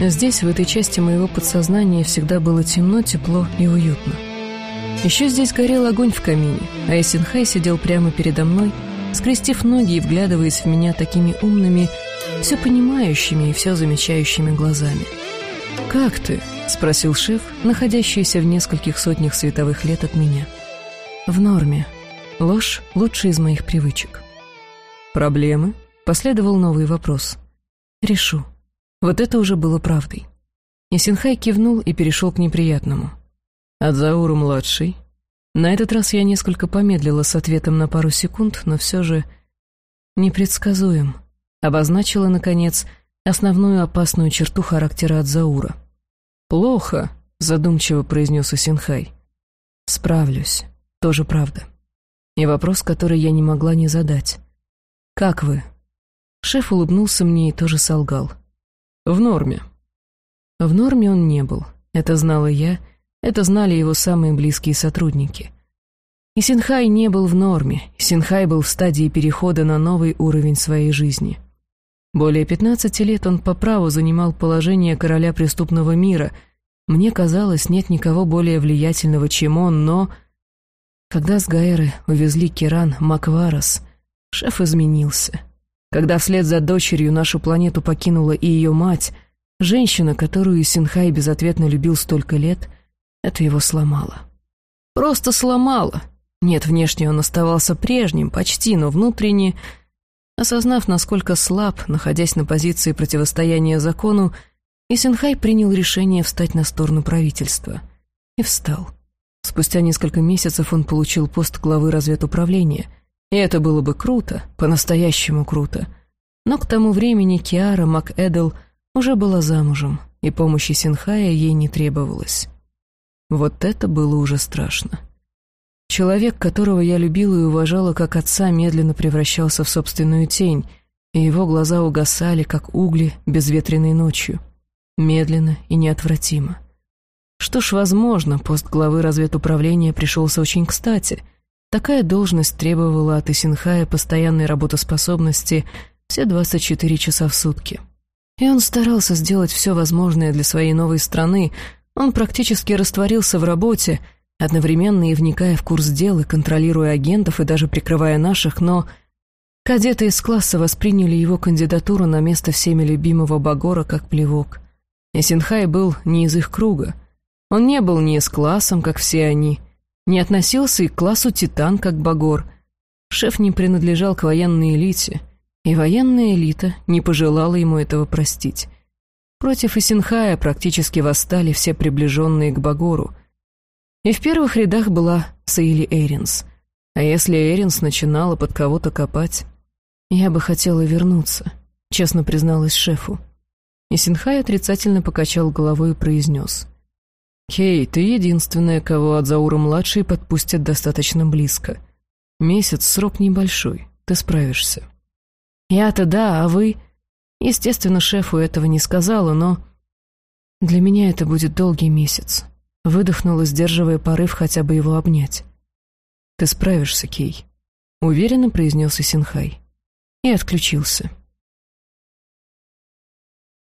Здесь, в этой части моего подсознания, всегда было темно, тепло и уютно. Еще здесь горел огонь в камине, а Эсинхай сидел прямо передо мной, скрестив ноги и вглядываясь в меня такими умными, все понимающими и все замечающими глазами. «Как ты?» — спросил шеф, находящийся в нескольких сотнях световых лет от меня. «В норме. Ложь — лучшая из моих привычек». «Проблемы?» — последовал новый вопрос. «Решу». Вот это уже было правдой. И Синхай кивнул и перешел к неприятному. «Адзауру-младший?» На этот раз я несколько помедлила с ответом на пару секунд, но все же непредсказуем. Обозначила, наконец, основную опасную черту характера Адзаура. «Плохо», — задумчиво произнес Исинхай. «Справлюсь. Тоже правда». И вопрос, который я не могла не задать. «Как вы?» Шеф улыбнулся мне и тоже солгал. «В норме». В норме он не был. Это знала я, это знали его самые близкие сотрудники. И Синхай не был в норме, Синхай был в стадии перехода на новый уровень своей жизни. Более 15 лет он по праву занимал положение короля преступного мира. Мне казалось, нет никого более влиятельного, чем он, но... Когда с Гаэры увезли Киран Макварас, шеф изменился. Когда вслед за дочерью нашу планету покинула и ее мать, женщина, которую Синхай безответно любил столько лет — это его сломало. Просто сломало. Нет, внешне он оставался прежним, почти, но внутренне... Осознав, насколько слаб, находясь на позиции противостояния закону, Исенхай принял решение встать на сторону правительства. И встал. Спустя несколько месяцев он получил пост главы разведуправления. И это было бы круто, по-настоящему круто. Но к тому времени Киара МакЭдл уже была замужем, и помощи Синхая ей не требовалось. Вот это было уже страшно. Человек, которого я любила и уважала как отца, медленно превращался в собственную тень, и его глаза угасали, как угли безветренной ночью. Медленно и неотвратимо. Что ж, возможно, пост главы разведуправления пришелся очень кстати. Такая должность требовала от Исинхая постоянной работоспособности все 24 часа в сутки. И он старался сделать все возможное для своей новой страны, он практически растворился в работе, одновременно и вникая в курс дел, и контролируя агентов, и даже прикрывая наших, но... Кадеты из класса восприняли его кандидатуру на место всеми любимого Багора как плевок. И Синхай был не из их круга. Он не был ни из классом, как все они, не относился и к классу Титан, как Багор. Шеф не принадлежал к военной элите, и военная элита не пожелала ему этого простить. Против Исинхая практически восстали все приближенные к Багору. И в первых рядах была Саили Эринс. А если Эринс начинала под кого-то копать, я бы хотела вернуться, честно призналась шефу. Исинхай отрицательно покачал головой и произнес. «Кей, ты единственная, кого Адзаура-младший подпустят достаточно близко. Месяц — срок небольшой, ты справишься». «Я-то да, а вы...» Естественно, шефу этого не сказала, но... Для меня это будет долгий месяц. Выдохнула, сдерживая порыв хотя бы его обнять. «Ты справишься, Кей», — уверенно произнес Исинхай. И отключился.